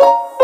you